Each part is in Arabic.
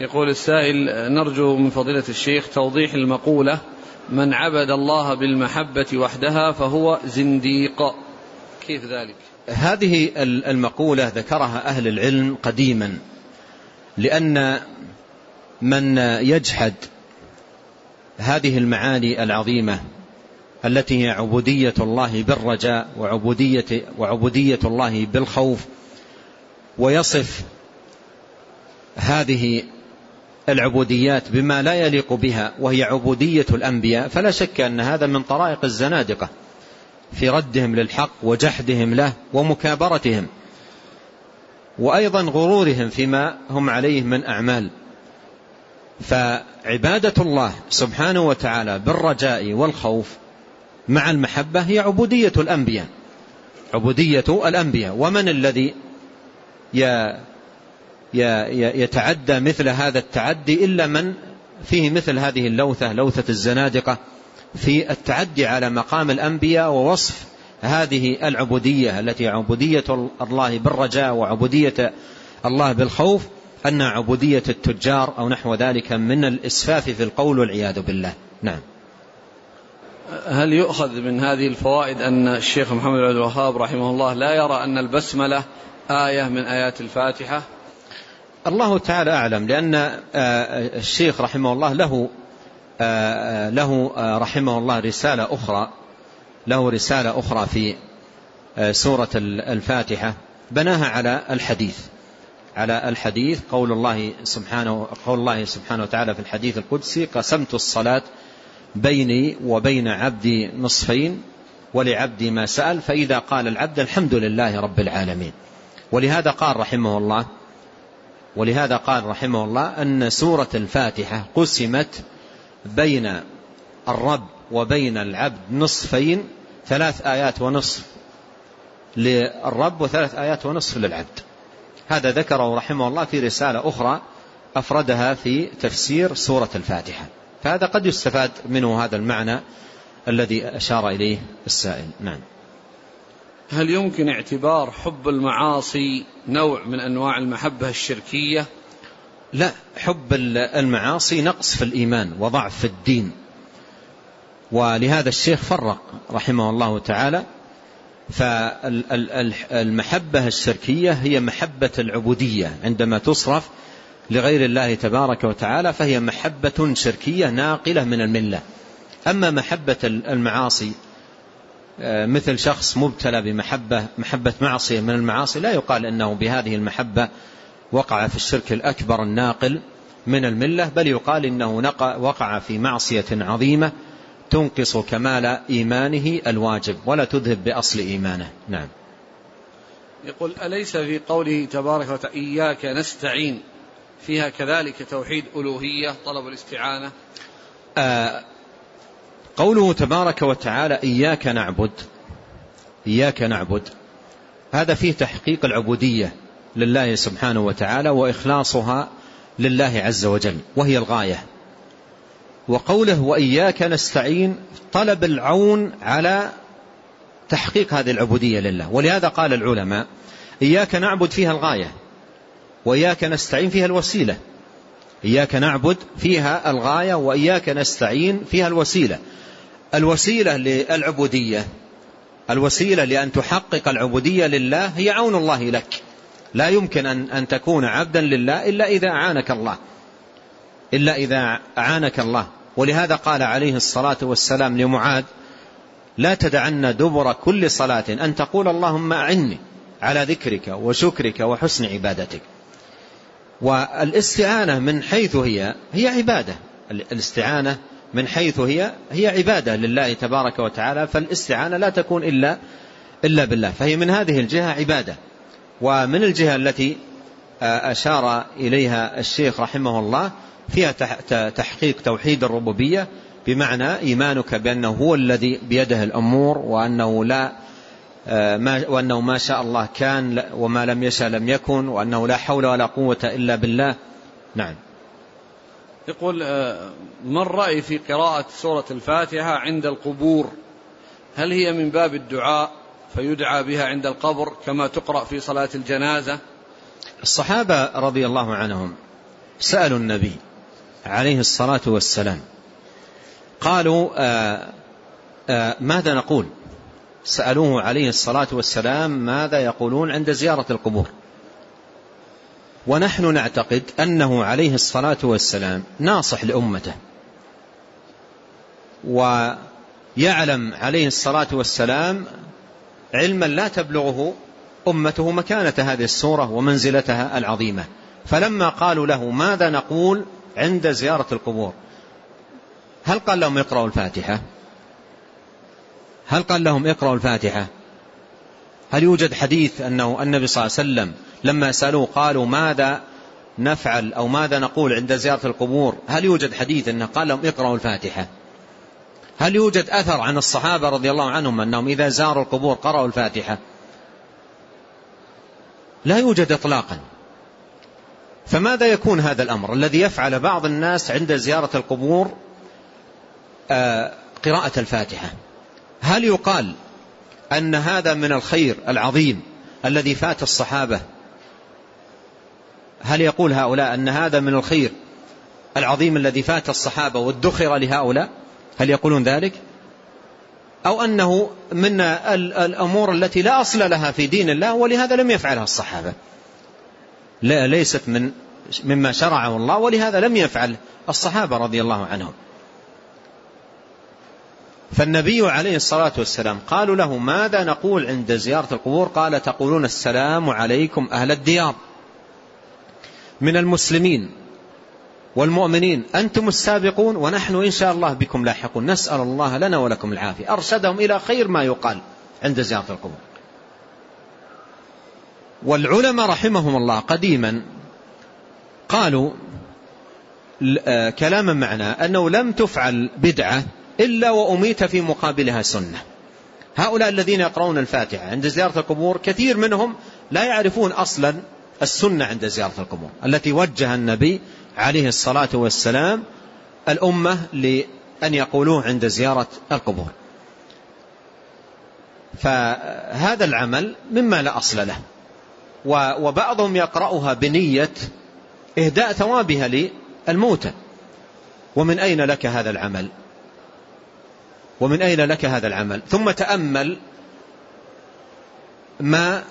يقول السائل نرجو من فضيلة الشيخ توضيح المقولة من عبد الله بالمحبة وحدها فهو زنديق. كيف ذلك؟ هذه المقولة ذكرها أهل العلم قديما لأن من يجحد هذه المعاني العظيمة التي هي عبودية الله بالرجاء وعبودية, وعبودية الله بالخوف ويصف هذه العبوديات بما لا يليق بها وهي عبودية الأنبياء فلا شك أن هذا من طرائق الزنادقة في ردهم للحق وجحدهم له ومكابرتهم وأيضا غرورهم فيما هم عليه من أعمال. فعبادة الله سبحانه وتعالى بالرجاء والخوف مع المحبة هي عبودية الأنبياء عبودية الأنبياء. ومن الذي يتعدى مثل هذا التعدي إلا من فيه مثل هذه اللوثة لوثة الزنادقة في التعدي على مقام الأنبياء ووصف هذه العبودية التي عبودية الله بالرجاء وعبودية الله بالخوف أن عبودية التجار أو نحو ذلك من الإسفاف في القول والعياذ بالله. نعم. هل يؤخذ من هذه الفوائد أن الشيخ محمد بن الوهاب رحمه الله لا يرى أن البسملة آية من آيات الفاتحة؟ الله تعالى أعلم لأن آه، الشيخ رحمه الله له آه، له آه، رحمه الله رسالة أخرى له رسالة أخرى في سورة الفاتحة. بناها على الحديث على الحديث قول الله سبحانه قول الله سبحانه وتعالى في الحديث القدسي قسمت الصلاة بيني وبين عبدي نصفين ولعبدي ما سأل فإذا قال العبد الحمد لله رب العالمين. ولهذا قال رحمه الله ولهذا قال رحمه الله أن سورة الفاتحة قسمت بين الرب وبين العبد نصفين ثلاث آيات ونصف للرب وثلاث آيات ونصف للعبد. هذا ذكره رحمه الله في رسالة أخرى أفردها في تفسير سورة الفاتحة. فهذا قد يستفاد منه هذا المعنى الذي أشار إليه السائل. نعم. هل يمكن اعتبار حب المعاصي نوع من أنواع المحبة الشركية؟ لا حب المعاصي نقص في الإيمان وضعف في الدين. ولهذا الشيخ فرق رحمه الله تعالى. فالمحبة الشركية هي محبة العبودية عندما تصرف لغير الله تبارك وتعالى فهي محبة شركية ناقلة من الملة. أما محبة المعاصي مثل شخص مبتلى بمحبة محبة معصية من المعاصي لا يقال أنه بهذه المحبة وقع في الشرك الأكبر الناقل من الملة بل يقال إنه وقع في معصية عظيمة تنقص كمال إيمانه الواجب ولا تذهب بأصل إيمانه. نعم. يقول أليس في قوله تبارك وتعالى إياك نستعين؟ فيها كذلك توحيد ألوهية طلب الاستعانة؟ آه قوله تبارك وتعالى إياك نعبد إياك نعبد. هذا فيه تحقيق العبودية لله سبحانه وتعالى وإخلاصها لله عز وجل وهي الغاية. وقوله وإياك نستعين طلب العون على تحقيق هذه العبودية لله. ولهذا قال العلماء إياك نعبد فيها الغاية وإياك نستعين فيها الوسيلة. إياك نعبد فيها الغاية وإياك نستعين فيها الوسيلة. الوسيلة للعبودية الوسيلة لأن تحقق العبودية لله هي عون الله لك. لا يمكن أن, أن تكون عبدا لله إلا إذا أعانك الله. إلا إذا أعانك الله. ولهذا قال عليه الصلاة والسلام لمعاذ لا تدعن دبر كل صلاة أن تقول اللهم أعني على ذكرك وشكرك وحسن عبادتك. والاستعانة من حيث هي هي عبادة. الاستعانة من حيث هي هي عبادة لله تبارك وتعالى فالاستعانة لا تكون إلا إلا بالله. فهي من هذه الجهة عبادة. ومن الجهة التي أشار إليها الشيخ رحمه الله فيها تحقيق توحيد الربوبية بمعنى إيمانك بأنه هو الذي بيده الأمور وأنه لا ما وأنه ما شاء الله كان وما لم يشاء لم يكن وأنه لا حول ولا قوة إلا بالله. نعم. يقول ما الرأي في قراءة سورة الفاتحة عند القبور؟ هل هي من باب الدعاء فيدعى بها عند القبر كما تقرأ في صلاة الجنازة؟ الصحابة رضي الله عنهم سألوا النبي عليه الصلاة والسلام قالوا آآ آه، آآ آه، ماذا نقول؟ سألوه عليه الصلاة والسلام ماذا يقولون عند زيارة القبور. ونحن نعتقد أنه عليه الصلاة والسلام ناصح لأمته. ويعلم عليه الصلاة والسلام علما لا تبلغه أمته مكانة هذه السورة ومنزلتها العظيمة. فلما قالوا له ماذا نقول عند زيارة القبور هل قال لهم اقرأوا الفاتحة؟ هل قال لهم اقرأوا الفاتحة؟ هل يوجد حديث أنه النبي صلى الله عليه وسلم لما سألوه قالوا ماذا نفعل أو ماذا نقول عند زيارة القبور؟ هل يوجد حديث أنه قال لهم اقرأوا الفاتحة؟ هل يوجد أثر عن الصحابة رضي الله عنهم أنهم إذا زاروا القبور قرأوا الفاتحة؟ لا يوجد إطلاقا. فماذا يكون هذا الأمر؟ الذي يفعل بعض الناس عند زيارة القبور آه، قراءة الفاتحة. هل يقال أن هذا من الخير العظيم الذي فات الصحابة؟ هل يقول هؤلاء أن هذا من الخير العظيم الذي فات الصحابة وادخر لهؤلاء؟ هل يقولون ذلك؟ أو أنه من الأمور التي لا أصل لها في دين الله ولهذا لم يفعلها الصحابة. لا ليست من مما شرعه الله ولهذا لم يفعل الصحابة رضي الله عنهم. فالنبي عليه الصلاة والسلام قالوا له ماذا نقول عند زيارة القبور؟ قال تقولون السلام عليكم أهل الديار. من المسلمين والمؤمنين أنتم السابقون ونحن إن شاء الله بكم لاحقون. نسأل الله لنا ولكم العافية. أرشدهم إلى خير ما يقال عند زيارة القبور. والعلماء رحمهم الله قديما قالوا آه، كلاما معنى أنه لم تفعل بدعة إلا وأميت في مقابلها سنة. هؤلاء الذين يقرؤون الفاتحة عند زيارة القبور كثير منهم لا يعرفون أصلا السنة عند زيارة القبور التي وجه النبي عليه الصلاة والسلام الأمة لأن يقولوه عند زيارة القبور. فهذا العمل مما لا أصل له وبعضهم يقرأها بنية إهداء ثوابها للموتى. ومن أين لك هذا العمل؟ ومن أين لك هذا العمل؟ ثم تأمل ما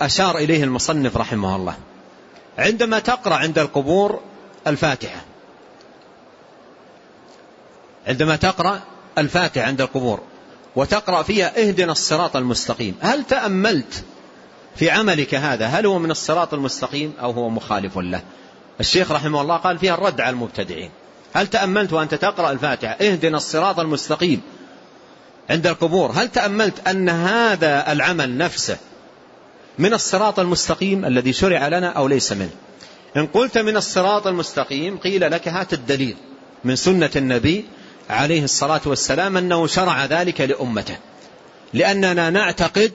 أشار إليه المصنف رحمه الله. عندما تقرأ عند القبور الفاتحة عندما تقرأ الفاتحة عند القبور وتقرأ فيها اهدنا الصراط المستقيم هل تأملت في عملك هذا؟ هل هو من الصراط المستقيم أو هو مخالف له؟ الشيخ رحمه الله قال فيها الرد على المبتدعين. هل تأملت وأنت تقرأ الفاتحة؟ اهدنا الصراط المستقيم. عند القبور هل تأملت أن هذا العمل نفسه من الصراط المستقيم الذي شرع لنا أو ليس منه؟ إن قلت من الصراط المستقيم قيل لك هات الدليل من سنة النبي عليه الصلاة والسلام أنه شرع ذلك لأمته. لأننا نعتقد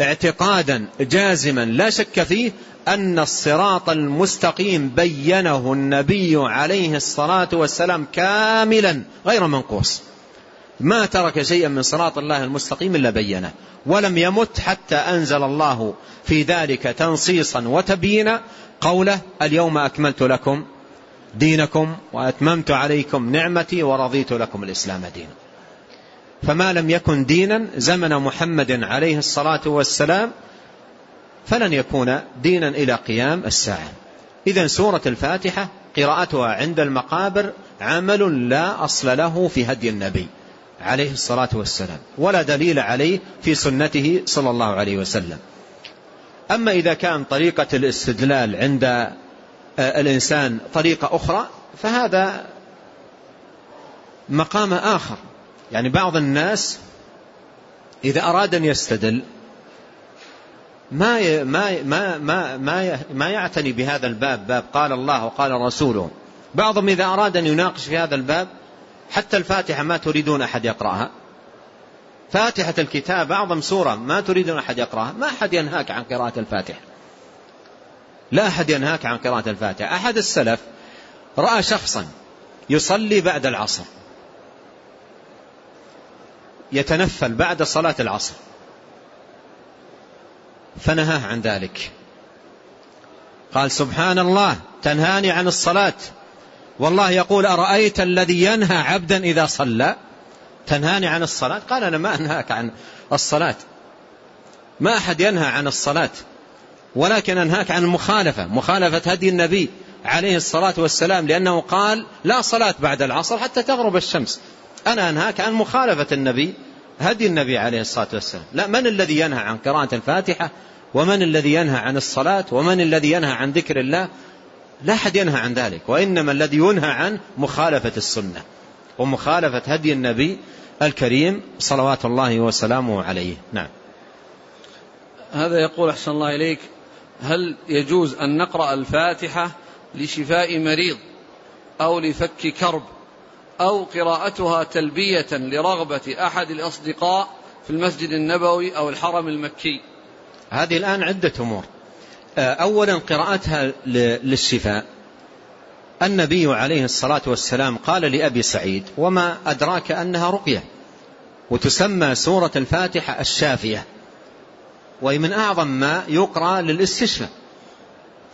اعتقادا جازما لا شك فيه أن الصراط المستقيم بينه النبي عليه الصلاة والسلام كاملا غير منقوص. ما ترك شيئا من صراط الله المستقيم إلا بينه ولم يمت حتى أنزل الله في ذلك تنصيصا وتبيينا قوله اليوم أكملت لكم دينكم وأتممت عليكم نعمتي ورضيت لكم الإسلام دينا. فما لم يكن دينا زمن محمد عليه الصلاة والسلام فلن يكون دينا إلى قيام الساعة. إذا سورة الفاتحة قراءتها عند المقابر عمل لا أصل له في هدي النبي عليه الصلاة والسلام ولا دليل عليه في سنته صلى الله عليه وسلم. أما إذا كان طريقة الاستدلال عند آه، الإنسان طريقة أخرى فهذا مقام آخر. يعني بعض الناس إذا أراد أن يستدل ما ما ما ما ما ما يعتني بهذا الباب باب قال الله وقال رسوله. بعضهم إذا أراد أن يناقش في هذا الباب حتى الفاتحة ما تريدون أحد يقرأها. فاتحة الكتاب أعظم سورة ما تريدون أحد يقرأها. ما أحد ينهاك عن قراءة الفاتحة. لا أحد ينهاك عن قراءة الفاتحة. أحد السلف رأى شخصا يصلي بعد العصر. يتنفل بعد صلاة العصر. فنهاه عن ذلك. قال سبحان الله تنهاني عن الصلاة. والله يقول أرأيت الذي ينهى عبدا إذا صلى؟ تنهاني عن الصلاة؟ قال أنا ما أنهاك عن الصلاة. ما أحد ينهى عن الصلاة ولكن أنهاك عن المخالفة مخالفة هدي النبي عليه الصلاة والسلام لأنه قال لا صلاة بعد العصر حتى تغرب الشمس. أنا أنهاك عن مخالفة النبي هدي النبي عليه الصلاة والسلام. لا من الذي ينهى عن قراءة الفاتحة؟ ومن الذي ينهى عن الصلاة؟ ومن الذي ينهى عن ذكر الله؟ لا أحد ينهى عن ذلك وإنما الذي ينهى عن مخالفة السنة ومخالفة هدي النبي الكريم صلوات الله وسلامه عليه. نعم. هذا يقول أحسن الله إليك هل يجوز أن نقرأ الفاتحة لشفاء مريض أو لفك كرب؟ أو قراءتها تلبية لرغبة أحد الأصدقاء في المسجد النبوي أو الحرم المكي. هذه الآن عدة أمور. آه، أولا قراءتها للشفاء. النبي عليه الصلاة والسلام قال لأبي سعيد وما أدراك أنها رقية. وتسمى سورة الفاتحة الشافية. وهي من أعظم ما يقرأ للاستشفاء.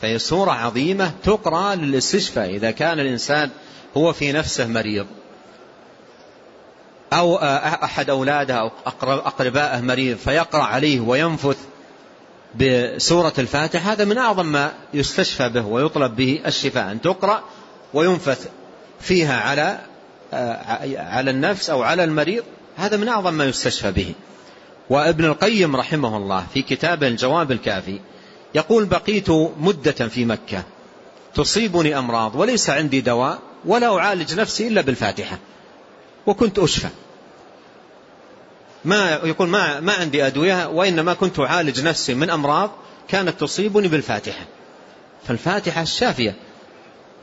فهي سورة عظيمة تقرأ للاستشفاء إذا كان الإنسان هو في نفسه مريض. أو أحد أولاده أو أقربائه مريض فيقرأ عليه وينفث بسورة الفاتحة. هذا من أعظم ما يستشفى به ويطلب به الشفاء أن تقرأ وينفث فيها على على النفس أو على المريض. هذا من أعظم ما يستشفى به. وابن القيم رحمه الله في كتابه الجواب الكافي يقول بقيت مدة في مكة. تصيبني أمراض وليس عندي دواء ولا أعالج نفسي إلا بالفاتحة. وكنت أشفى. ما يقول ما, ما عندي أدوية وإنما كنت أعالج نفسي من أمراض كانت تصيبني بالفاتحة. فالفاتحة الشافية.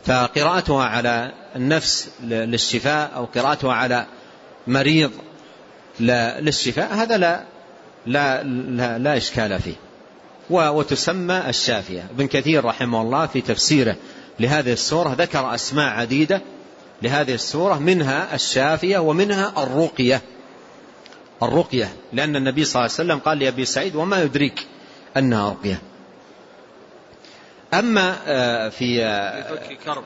فقراءتها على النفس للشفاء أو قراءتها على مريض للشفاء هذا لا لا لا, لا إشكال فيه. وتسمى الشافية. ابن كثير رحمه الله في تفسيره لهذه السورة ذكر أسماء عديدة لهذه السورة منها الشافية ومنها الرقية. الرقية لأن النبي صلى الله عليه وسلم قال لأبي سعيد وما يدريك أنها رقية. أما آه، في آه، في فك كرب.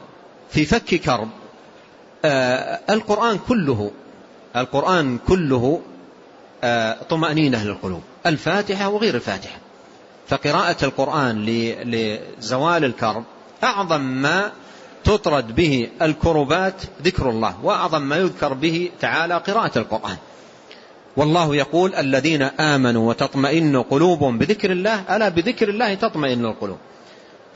في فك كرب آه، القرآن كله القرآن كله طمأنينة للقلوب. الفاتحة وغير الفاتحة. فقراءة القرآن لزوال الكرب أعظم ما تطرد به الكربات ذكر الله وأعظم ما يذكر به تعالى قراءة القرآن. والله يقول الذين آمنوا وتطمئن قلوبهم بذكر الله ألا بذكر الله تطمئن القلوب؟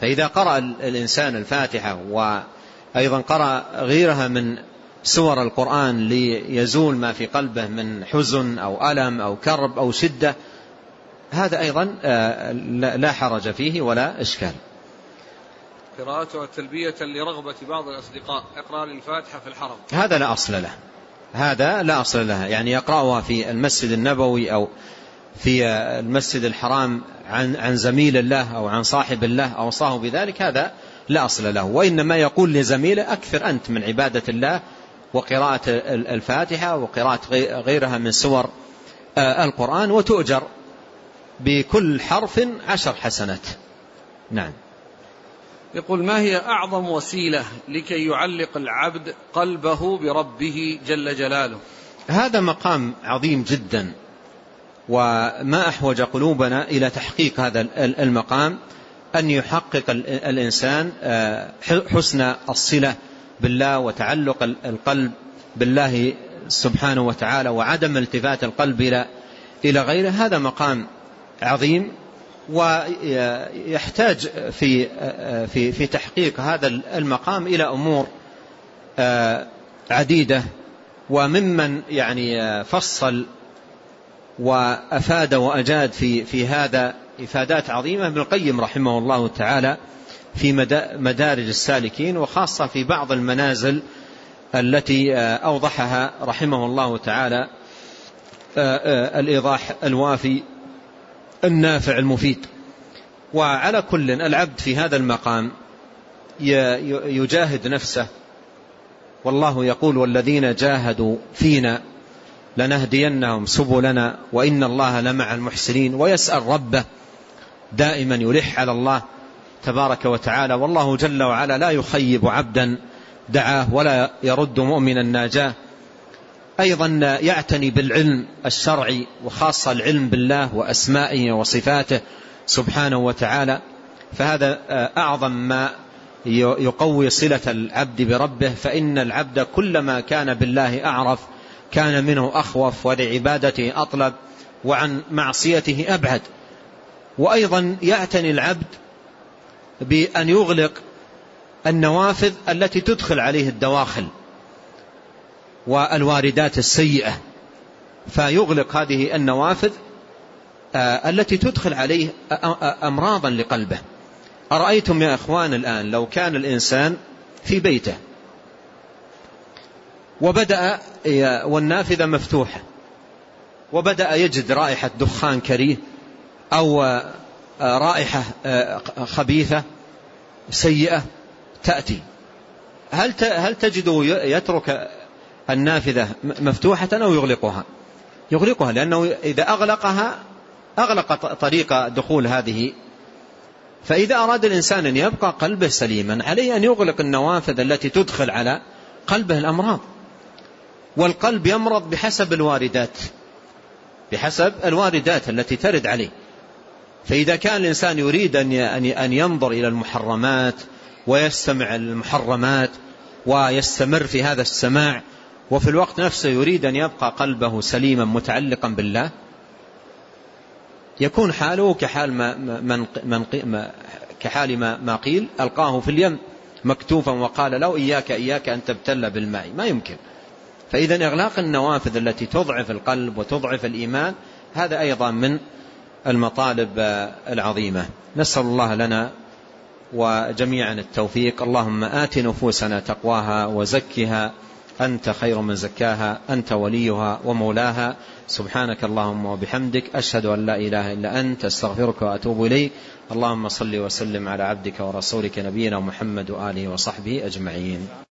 فإذا قرأ الإنسان الفاتحة وأيضا قرأ غيرها من سور القرآن ليزول ما في قلبه من حزن أو ألم أو كرب أو شدة هذا أيضا آه، لا حرج فيه ولا إشكال. قراءتها تلبية لرغبة بعض الأصدقاء إقرار الفاتحة في الحرم. هذا لا أصل له. هذا لا أصل لها يعني يقرأها في المسجد النبوي أو في المسجد الحرام عن عن زميل الله أو عن صاحب الله أوصاه بذلك. هذا لا أصل له. وإنما يقول لزميله أكثر أنت من عبادة الله وقراءة الفاتحة وقراءة غيرها من سور آه، القرآن وتؤجر بكل حرف عشر حسنات. نعم. يقول ما هي أعظم وسيلة لكي يعلق العبد قلبه بربه جل جلاله؟ هذا مقام عظيم جدا وما أحوج قلوبنا إلى تحقيق هذا المقام أن يحقق الإنسان آه، حسن الصلة بالله وتعلق القلب بالله سبحانه وتعالى وعدم التفات القلب إلى إلى غيره. هذا مقام عظيم ويحتاج في في في تحقيق هذا المقام إلى أمور آه، عديدة وممن يعني فصل وأفاد وأجاد في في هذا إفادات عظيمة. ابن القيم رحمه الله تعالى في مدارج السالكين وخاصة في بعض المنازل التي آه، أوضحها رحمه الله تعالى آه، الإيضاح الوافي النافع المفيد. وعلى كل العبد في هذا المقام يجاهد نفسه. والله يقول والذين جاهدوا فينا لنهدينهم سبلنا وإن الله لمع المحسنين ويسأل ربه دائما يلح على الله تبارك وتعالى. والله جل وعلا لا يخيب عبدا دعاه ولا يرد مؤمنا ناجاه. أيضا يعتني بالعلم الشرعي وخاصة العلم بالله وأسمائه وصفاته سبحانه وتعالى. فهذا أعظم ما يقوي صلة العبد بربه. فإن العبد كلما كان بالله أعرف كان منه أخوف ولعبادته أطلب وعن معصيته أبعد. وأيضا يعتني العبد بأن يغلق النوافذ التي تدخل عليه الدواخل. والواردات السيئة. فيغلق هذه النوافذ آه، التي تدخل عليه أمراضا لقلبه. أرأيتم يا أخوان الآن لو كان الإنسان في بيته وبدأ والنافذة مفتوحة وبدأ يجد رائحة دخان كريه أو آه، رائحة آه، خبيثة سيئة تأتي. هل هل تجده يترك النافذة مفتوحة أو يغلقها؟ يغلقها لأنه إذا أغلقها أغلق طريق دخول هذه. فإذا أراد الإنسان أن يبقى قلبه سليما عليه أن يغلق النوافذ التي تدخل على قلبه الأمراض. والقلب يمرض بحسب الواردات بحسب الواردات التي ترد عليه. فإذا كان الإنسان يريد أن ينظر إلى المحرمات ويستمع المحرمات ويستمر في هذا السماع وفي الوقت نفسه يريد أن يبقى قلبه سليما متعلقا بالله يكون حاله كحال ما, من من كحال ما, ما قيل ألقاه في اليم مكتوفا وقال له إياك إياك أن تبتل بالماء. ما يمكن. فإذا إغلاق النوافذ التي تضعف القلب وتضعف الإيمان هذا أيضا من المطالب العظيمة. نسأل الله لنا وجميعا التوفيق. اللهم آت نفوسنا تقواها وزكها. أنت خير من زكاها أنت وليها ومولاها. سبحانك اللهم وبحمدك أشهد أن لا إله إلا أنت أستغفرك وأتوب إليك. اللهم صل وسلم على عبدك ورسولك نبينا محمد وآله وصحبه أجمعين.